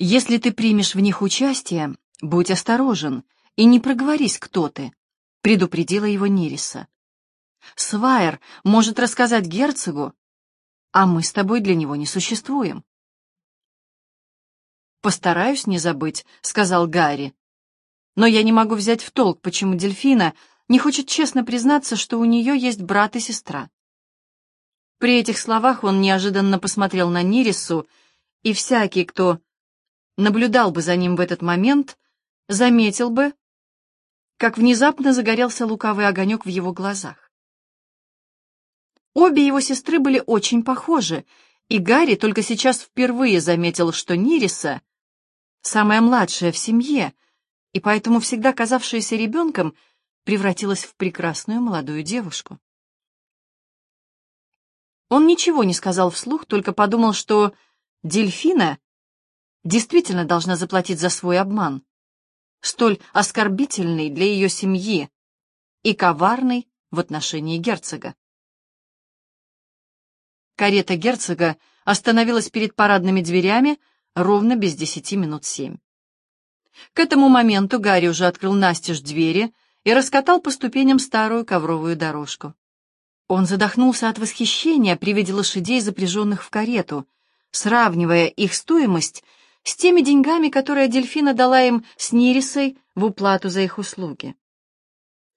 Если ты примешь в них участие, будь осторожен и не проговорись, кто ты, предупредила его Нериса. Свайер может рассказать герцогу, а мы с тобой для него не существуем. «Постараюсь не забыть», — сказал Гарри. «Но я не могу взять в толк, почему Дельфина не хочет честно признаться, что у нее есть брат и сестра». При этих словах он неожиданно посмотрел на Нирису, и всякий, кто наблюдал бы за ним в этот момент, заметил бы, как внезапно загорелся лукавый огонек в его глазах. Обе его сестры были очень похожи, и Гарри только сейчас впервые заметил, что Нириса самая младшая в семье, и поэтому всегда казавшаяся ребенком, превратилась в прекрасную молодую девушку. Он ничего не сказал вслух, только подумал, что дельфина действительно должна заплатить за свой обман, столь оскорбительный для ее семьи и коварный в отношении герцога. Карета герцога остановилась перед парадными дверями, ровно без десяти минут семь. К этому моменту Гарри уже открыл настежь двери и раскатал по ступеням старую ковровую дорожку. Он задохнулся от восхищения при виде лошадей, запряженных в карету, сравнивая их стоимость с теми деньгами, которые Дельфина дала им с Нирисой в уплату за их услуги.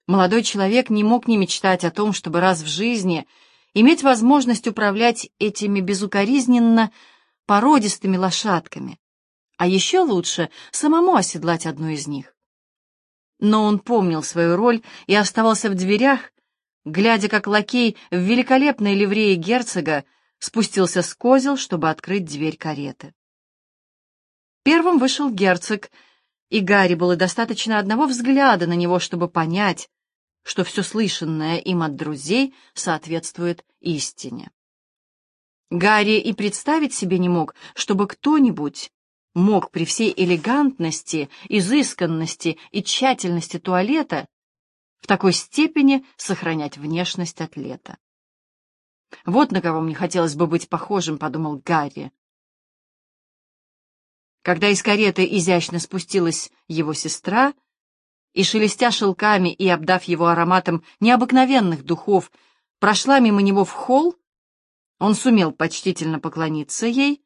Молодой человек не мог не мечтать о том, чтобы раз в жизни иметь возможность управлять этими безукоризненно породистыми лошадками, а еще лучше самому оседлать одну из них. Но он помнил свою роль и оставался в дверях, глядя, как лакей в великолепной ливрее герцога спустился с козел, чтобы открыть дверь кареты. Первым вышел герцог, и Гарри было достаточно одного взгляда на него, чтобы понять, что все слышанное им от друзей соответствует истине. Гарри и представить себе не мог, чтобы кто-нибудь мог при всей элегантности, изысканности и тщательности туалета в такой степени сохранять внешность атлета. «Вот на кого мне хотелось бы быть похожим», — подумал Гарри. Когда из кареты изящно спустилась его сестра, и, шелестя шелками и обдав его ароматом необыкновенных духов, прошла мимо него в холл, он сумел почтительно поклониться ей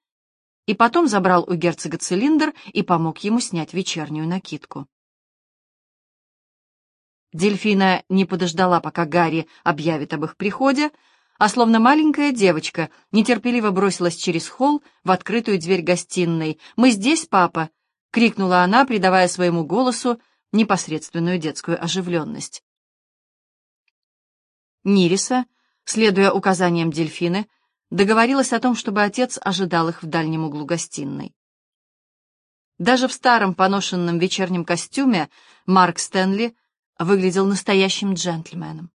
и потом забрал у герцога цилиндр и помог ему снять вечернюю накидку. Дельфина не подождала, пока Гарри объявит об их приходе, а словно маленькая девочка нетерпеливо бросилась через холл в открытую дверь гостиной. «Мы здесь, папа!» — крикнула она, придавая своему голосу непосредственную детскую оживленность. Нириса, следуя указаниям дельфины, договорилась о том, чтобы отец ожидал их в дальнем углу гостиной. Даже в старом поношенном вечернем костюме Марк Стэнли выглядел настоящим джентльменом.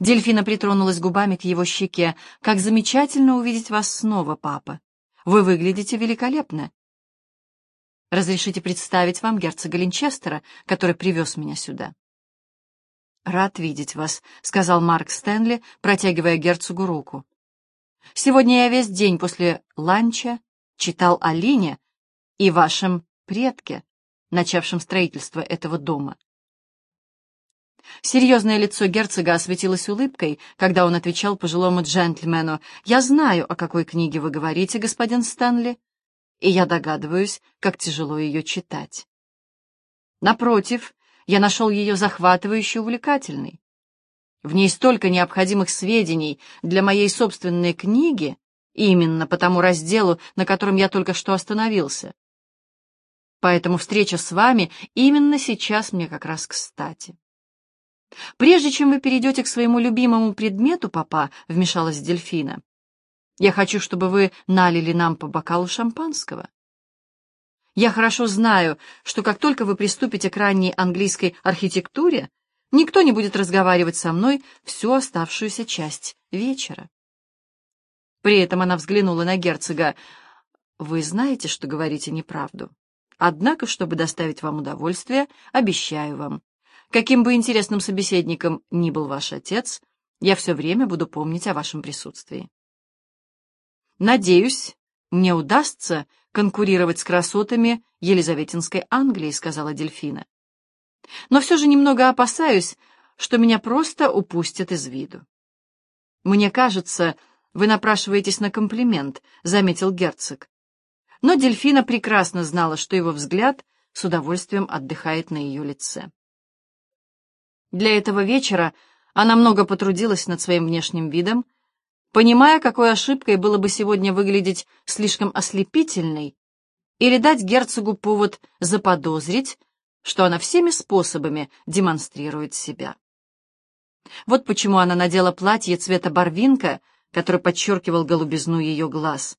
Дельфина притронулась губами к его щеке. «Как замечательно увидеть вас снова, папа! Вы выглядите великолепно! Разрешите представить вам герцога Линчестера, который привез меня сюда?» «Рад видеть вас», — сказал Марк Стэнли, протягивая герцогу руку. «Сегодня я весь день после ланча читал о Лине и вашем предке, начавшем строительство этого дома». Серьезное лицо герцога осветилось улыбкой, когда он отвечал пожилому джентльмену, «Я знаю, о какой книге вы говорите, господин Стэнли, и я догадываюсь, как тяжело ее читать. Напротив, я нашел ее захватывающе увлекательной. В ней столько необходимых сведений для моей собственной книги, именно по тому разделу, на котором я только что остановился. Поэтому встреча с вами именно сейчас мне как раз кстати. Прежде чем вы перейдете к своему любимому предмету, папа, вмешалась Дельфина, я хочу, чтобы вы налили нам по бокалу шампанского. Я хорошо знаю, что как только вы приступите к ранней английской архитектуре, никто не будет разговаривать со мной всю оставшуюся часть вечера. При этом она взглянула на герцога. «Вы знаете, что говорите неправду. Однако, чтобы доставить вам удовольствие, обещаю вам, каким бы интересным собеседником ни был ваш отец, я все время буду помнить о вашем присутствии. Надеюсь, мне удастся конкурировать с красотами Елизаветинской Англии, сказала Дельфина. Но все же немного опасаюсь, что меня просто упустят из виду. Мне кажется, вы напрашиваетесь на комплимент, заметил герцог. Но Дельфина прекрасно знала, что его взгляд с удовольствием отдыхает на ее лице. Для этого вечера она много потрудилась над своим внешним видом, понимая, какой ошибкой было бы сегодня выглядеть слишком ослепительной или дать герцогу повод заподозрить, что она всеми способами демонстрирует себя. Вот почему она надела платье цвета барвинка, который подчеркивал голубизну ее глаз.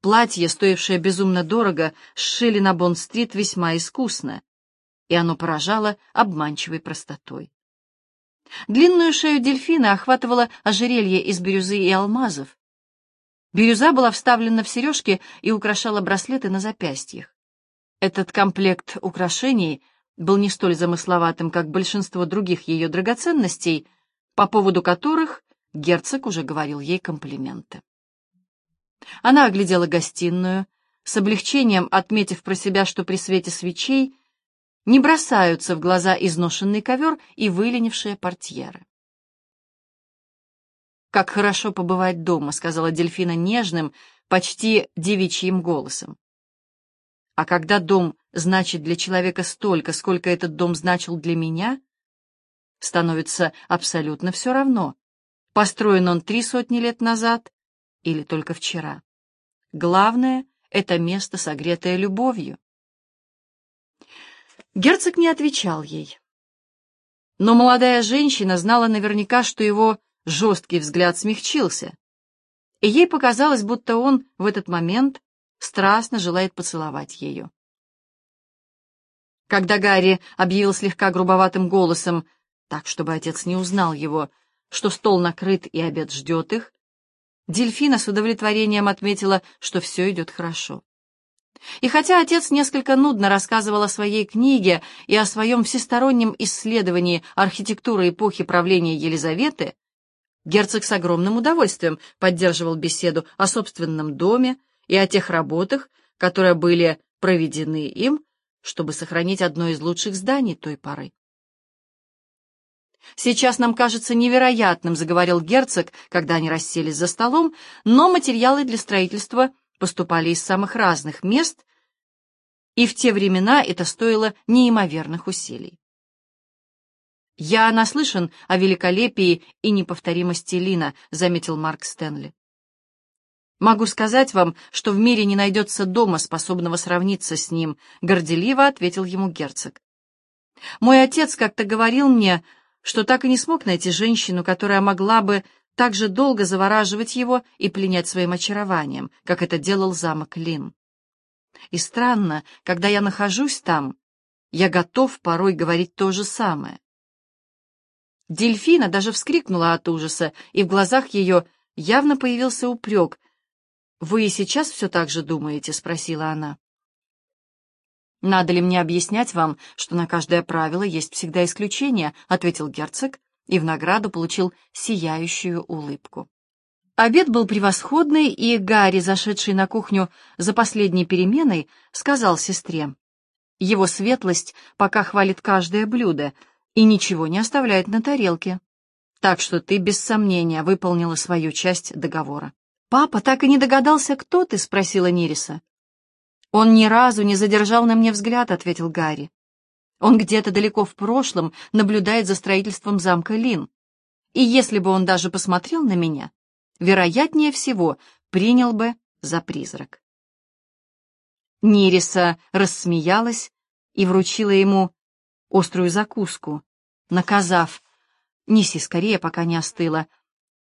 Платье, стоившее безумно дорого, сшили на Бонд-стрит весьма искусно, и оно поражало обманчивой простотой. Длинную шею дельфина охватывало ожерелье из бирюзы и алмазов. Бирюза была вставлена в сережки и украшала браслеты на запястьях. Этот комплект украшений был не столь замысловатым, как большинство других ее драгоценностей, по поводу которых герцог уже говорил ей комплименты. Она оглядела гостиную, с облегчением отметив про себя, что при свете свечей не бросаются в глаза изношенный ковер и выленившие портьеры. «Как хорошо побывать дома», — сказала Дельфина нежным, почти девичьим голосом. А когда дом значит для человека столько, сколько этот дом значил для меня, становится абсолютно все равно, построен он три сотни лет назад или только вчера. Главное — это место, согретое любовью. Герцог не отвечал ей. Но молодая женщина знала наверняка, что его жесткий взгляд смягчился, и ей показалось, будто он в этот момент страстно желает поцеловать ее. Когда Гарри объявил слегка грубоватым голосом, так, чтобы отец не узнал его, что стол накрыт и обед ждет их, Дельфина с удовлетворением отметила, что все идет хорошо. И хотя отец несколько нудно рассказывал о своей книге и о своем всестороннем исследовании архитектуры эпохи правления Елизаветы, герцог с огромным удовольствием поддерживал беседу о собственном доме и о тех работах, которые были проведены им, чтобы сохранить одно из лучших зданий той поры. «Сейчас нам кажется невероятным», — заговорил герцог, когда они расселись за столом, но материалы для строительства поступали из самых разных мест, и в те времена это стоило неимоверных усилий. «Я наслышан о великолепии и неповторимости Лина», — заметил Марк Стэнли. «Могу сказать вам, что в мире не найдется дома, способного сравниться с ним», — горделиво ответил ему герцог. «Мой отец как-то говорил мне, что так и не смог найти женщину, которая могла бы так же долго завораживать его и пленять своим очарованием, как это делал замок Лин. И странно, когда я нахожусь там, я готов порой говорить то же самое. Дельфина даже вскрикнула от ужаса, и в глазах ее явно появился упрек. «Вы и сейчас все так же думаете?» — спросила она. «Надо ли мне объяснять вам, что на каждое правило есть всегда исключение?» — ответил герцог и в награду получил сияющую улыбку. Обед был превосходный, и Гарри, зашедший на кухню за последней переменой, сказал сестре, «Его светлость пока хвалит каждое блюдо и ничего не оставляет на тарелке, так что ты без сомнения выполнила свою часть договора». «Папа так и не догадался, кто ты?» — спросила Нириса. «Он ни разу не задержал на мне взгляд», — ответил Гарри. Он где-то далеко в прошлом наблюдает за строительством замка Лин. И если бы он даже посмотрел на меня, вероятнее всего, принял бы за призрак. Нириса рассмеялась и вручила ему острую закуску, наказав «Неси скорее, пока не остыло,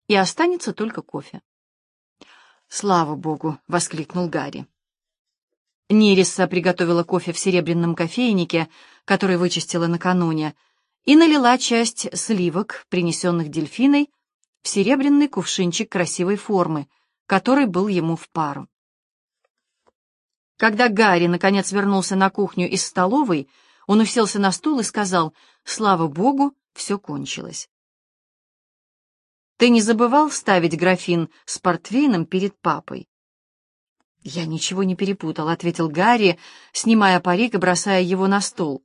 и останется только кофе». «Слава богу!» — воскликнул Гарри. Нириса приготовила кофе в серебряном кофейнике, который вычистила накануне, и налила часть сливок, принесенных дельфиной, в серебряный кувшинчик красивой формы, который был ему в пару. Когда Гарри наконец вернулся на кухню из столовой, он уселся на стул и сказал, «Слава Богу, все кончилось». «Ты не забывал ставить графин с портвейном перед папой?» «Я ничего не перепутал», — ответил Гарри, снимая парик и бросая его на стол.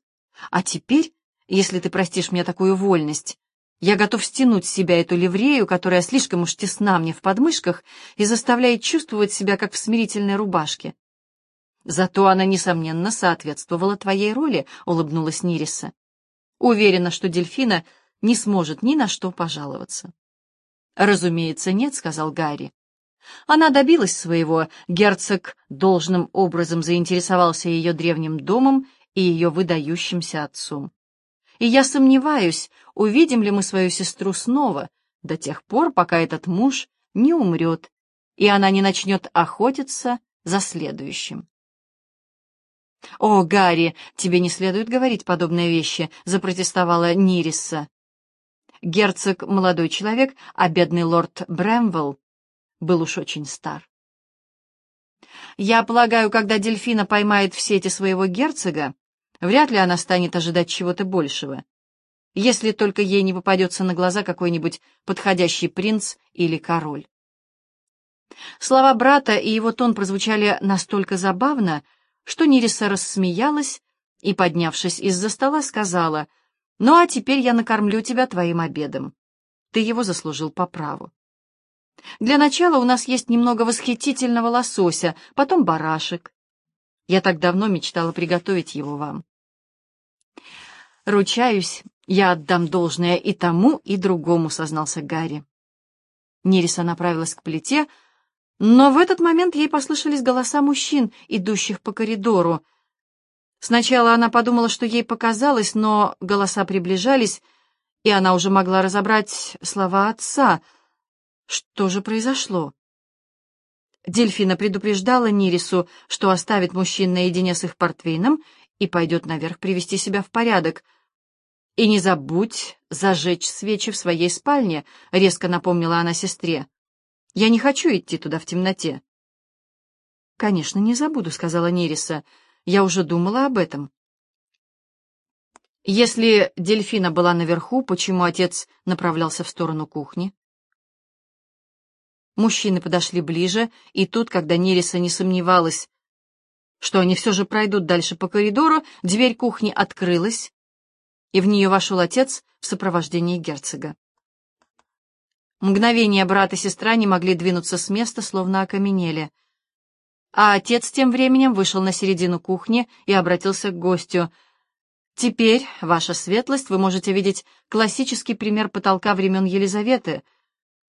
«А теперь, если ты простишь мне такую вольность, я готов стянуть с себя эту ливрею, которая слишком уж тесна мне в подмышках и заставляет чувствовать себя, как в смирительной рубашке. Зато она, несомненно, соответствовала твоей роли, — улыбнулась Нириса. Уверена, что дельфина не сможет ни на что пожаловаться. «Разумеется, нет», — сказал Гарри. Она добилась своего, герцог должным образом заинтересовался ее древним домом и ее выдающимся отцом. И я сомневаюсь, увидим ли мы свою сестру снова, до тех пор, пока этот муж не умрет, и она не начнет охотиться за следующим. «О, Гарри, тебе не следует говорить подобные вещи», — запротестовала Нирисса. Герцог — молодой человек, а бедный лорд Брэмвелл был уж очень стар. Я полагаю, когда дельфина поймает в сети своего герцога, вряд ли она станет ожидать чего-то большего, если только ей не попадется на глаза какой-нибудь подходящий принц или король. Слова брата и его тон прозвучали настолько забавно, что Нириса рассмеялась и, поднявшись из-за стола, сказала, «Ну а теперь я накормлю тебя твоим обедом. Ты его заслужил по праву». Для начала у нас есть немного восхитительного лосося, потом барашек. Я так давно мечтала приготовить его вам. Ручаюсь, я отдам должное и тому, и другому, сознался Гарри. Нериса направилась к плите, но в этот момент ей послышались голоса мужчин, идущих по коридору. Сначала она подумала, что ей показалось, но голоса приближались, и она уже могла разобрать слова отца — что же произошло? Дельфина предупреждала Нирису, что оставит мужчин наедине с их портвейном и пойдет наверх привести себя в порядок. «И не забудь зажечь свечи в своей спальне», — резко напомнила она сестре. «Я не хочу идти туда в темноте». «Конечно, не забуду», — сказала Нериса. «Я уже думала об этом». Если дельфина была наверху, почему отец направлялся в сторону кухни? Мужчины подошли ближе, и тут, когда Нериса не сомневалась, что они все же пройдут дальше по коридору, дверь кухни открылась, и в нее вошел отец в сопровождении герцога. Мгновение брат и сестра не могли двинуться с места, словно окаменели. А отец тем временем вышел на середину кухни и обратился к гостю. «Теперь, ваша светлость, вы можете видеть классический пример потолка времен Елизаветы —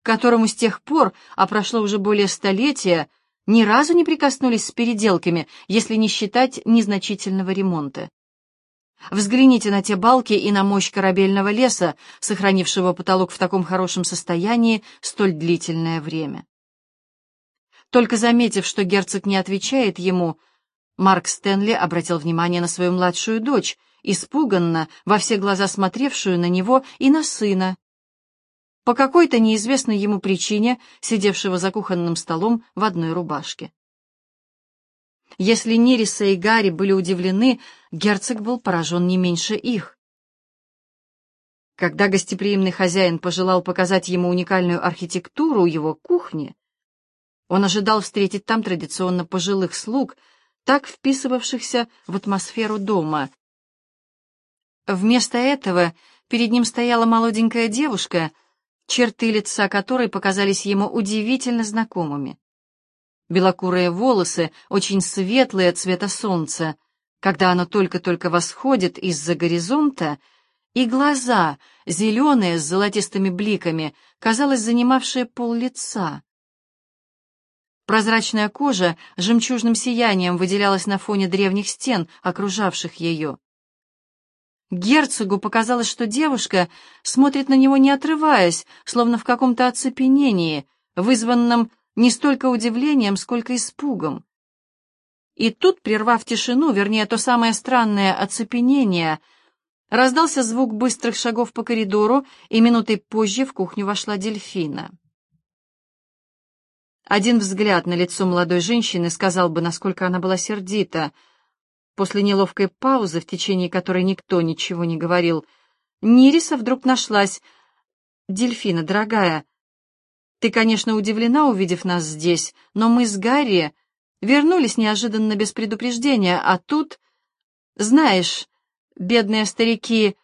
которому с тех пор, а прошло уже более столетия, ни разу не прикоснулись с переделками, если не считать незначительного ремонта. Взгляните на те балки и на мощь корабельного леса, сохранившего потолок в таком хорошем состоянии столь длительное время. Только заметив, что герцог не отвечает ему, Марк Стэнли обратил внимание на свою младшую дочь, испуганно, во все глаза смотревшую на него и на сына, по какой-то неизвестной ему причине, сидевшего за кухонным столом в одной рубашке. Если Нириса и Гарри были удивлены, герцог был поражен не меньше их. Когда гостеприимный хозяин пожелал показать ему уникальную архитектуру его кухни, он ожидал встретить там традиционно пожилых слуг, так вписывавшихся в атмосферу дома. Вместо этого перед ним стояла молоденькая девушка — черты лица которой показались ему удивительно знакомыми. Белокурые волосы, очень светлые цвета солнца, когда оно только-только восходит из-за горизонта, и глаза, зеленые с золотистыми бликами, казалось, занимавшие пол лица. Прозрачная кожа жемчужным сиянием выделялась на фоне древних стен, окружавших ее. Герцогу показалось, что девушка смотрит на него не отрываясь, словно в каком-то оцепенении, вызванном не столько удивлением, сколько испугом. И тут, прервав тишину, вернее, то самое странное оцепенение, раздался звук быстрых шагов по коридору, и минутой позже в кухню вошла дельфина. Один взгляд на лицо молодой женщины сказал бы, насколько она была сердита — После неловкой паузы, в течение которой никто ничего не говорил, Нириса вдруг нашлась. «Дельфина, дорогая, ты, конечно, удивлена, увидев нас здесь, но мы с Гарри вернулись неожиданно без предупреждения, а тут, знаешь, бедные старики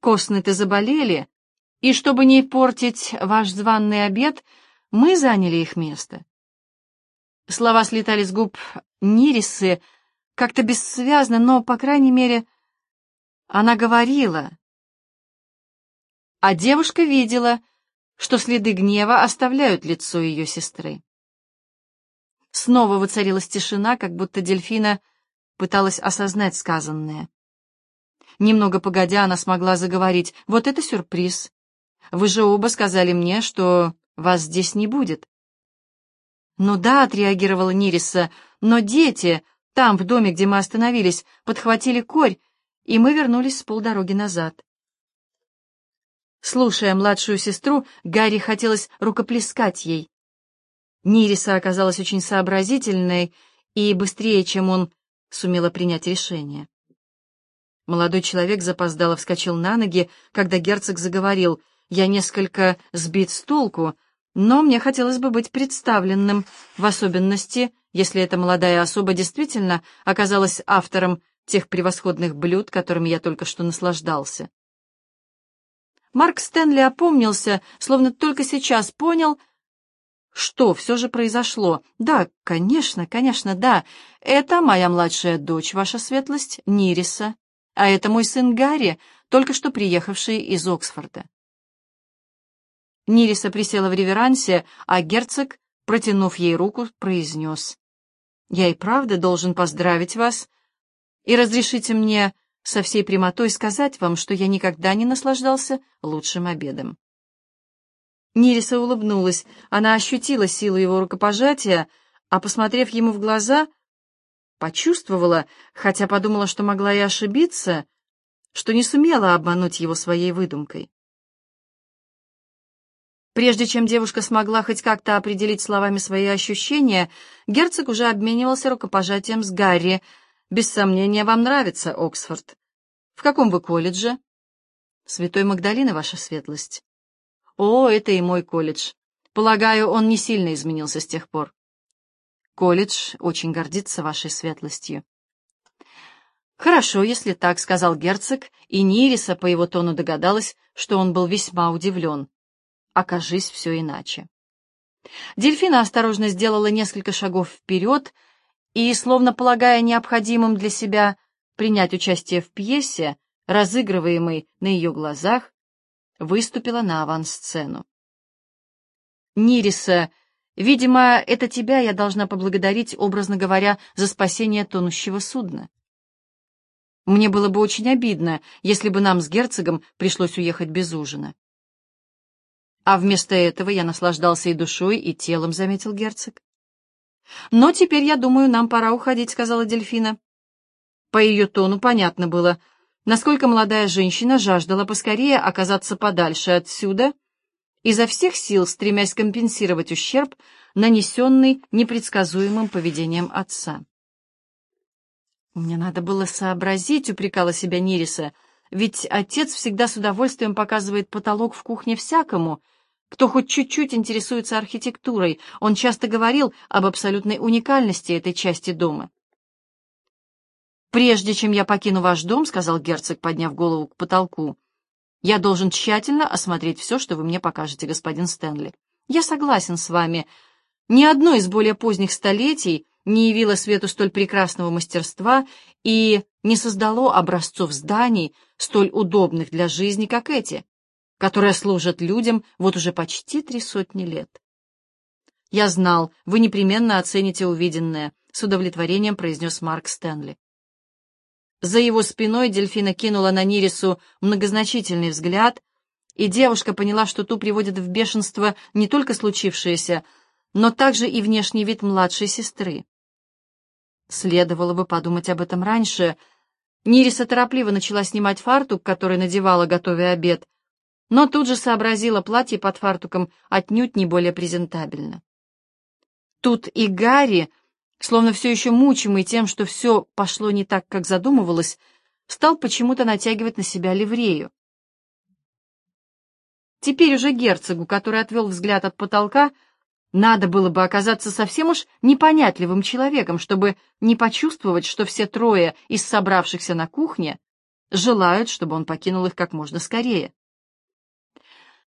косны-то заболели, и чтобы не портить ваш званный обед, мы заняли их место. Слова слетали с губ Нирисы как-то бессвязно, но, по крайней мере, она говорила. А девушка видела, что следы гнева оставляют лицо ее сестры. Снова воцарилась тишина, как будто дельфина пыталась осознать сказанное. Немного погодя, она смогла заговорить. «Вот это сюрприз! Вы же оба сказали мне, что вас здесь не будет». «Ну да», — отреагировала Нириса, — «но дети, там, в доме, где мы остановились, подхватили корь, и мы вернулись с полдороги назад». Слушая младшую сестру, Гарри хотелось рукоплескать ей. Нириса оказалась очень сообразительной и быстрее, чем он сумела принять решение. Молодой человек запоздало вскочил на ноги, когда герцог заговорил. «Я несколько сбит с толку, но мне хотелось бы быть представленным, в особенности, если эта молодая особа действительно оказалась автором тех превосходных блюд, которыми я только что наслаждался». Марк Стэнли опомнился, словно только сейчас понял, что все же произошло. «Да, конечно, конечно, да. Это моя младшая дочь, ваша светлость, Нириса а это мой сын Гарри, только что приехавший из Оксфорда. Нириса присела в реверансе, а герцог, протянув ей руку, произнес. «Я и правда должен поздравить вас и разрешите мне со всей прямотой сказать вам, что я никогда не наслаждался лучшим обедом». Нириса улыбнулась. Она ощутила силу его рукопожатия, а, посмотрев ему в глаза, — Почувствовала, хотя подумала, что могла и ошибиться, что не сумела обмануть его своей выдумкой. Прежде чем девушка смогла хоть как-то определить словами свои ощущения, герцог уже обменивался рукопожатием с Гарри. «Без сомнения, вам нравится Оксфорд. В каком вы колледже?» «Святой Магдалины, ваша светлость». «О, это и мой колледж. Полагаю, он не сильно изменился с тех пор». Колледж очень гордится вашей светлостью. «Хорошо, если так», — сказал герцог, и Нириса по его тону догадалась, что он был весьма удивлен. Окажись все иначе. Дельфина осторожно сделала несколько шагов вперед и, словно полагая необходимым для себя принять участие в пьесе, разыгрываемой на ее глазах, выступила на авансцену. Нириса Видимо, это тебя я должна поблагодарить, образно говоря, за спасение тонущего судна. Мне было бы очень обидно, если бы нам с герцогом пришлось уехать без ужина. А вместо этого я наслаждался и душой, и телом, — заметил герцог. Но теперь, я думаю, нам пора уходить, — сказала Дельфина. По ее тону понятно было, насколько молодая женщина жаждала поскорее оказаться подальше отсюда — изо всех сил стремясь компенсировать ущерб, нанесенный непредсказуемым поведением отца. «Мне надо было сообразить», — упрекала себя Нириса, «ведь отец всегда с удовольствием показывает потолок в кухне всякому, кто хоть чуть-чуть интересуется архитектурой. Он часто говорил об абсолютной уникальности этой части дома». «Прежде чем я покину ваш дом», — сказал герцог, подняв голову к потолку, я должен тщательно осмотреть все, что вы мне покажете, господин Стэнли. Я согласен с вами. Ни одно из более поздних столетий не явило свету столь прекрасного мастерства и не создало образцов зданий, столь удобных для жизни, как эти, которые служат людям вот уже почти три сотни лет. «Я знал, вы непременно оцените увиденное», — с удовлетворением произнес Марк Стэнли. За его спиной дельфина кинула на Нирису многозначительный взгляд, и девушка поняла, что ту приводит в бешенство не только случившееся, но также и внешний вид младшей сестры. Следовало бы подумать об этом раньше. Нириса торопливо начала снимать фартук, который надевала, готовя обед, но тут же сообразила платье под фартуком отнюдь не более презентабельно. Тут и Гарри словно все еще мучимый тем, что все пошло не так, как задумывалось, стал почему-то натягивать на себя ливрею. Теперь уже герцогу, который отвел взгляд от потолка, Надо было бы оказаться совсем уж непонятливым человеком, чтобы не почувствовать, что все трое из собравшихся на кухне желают, чтобы он покинул их как можно скорее.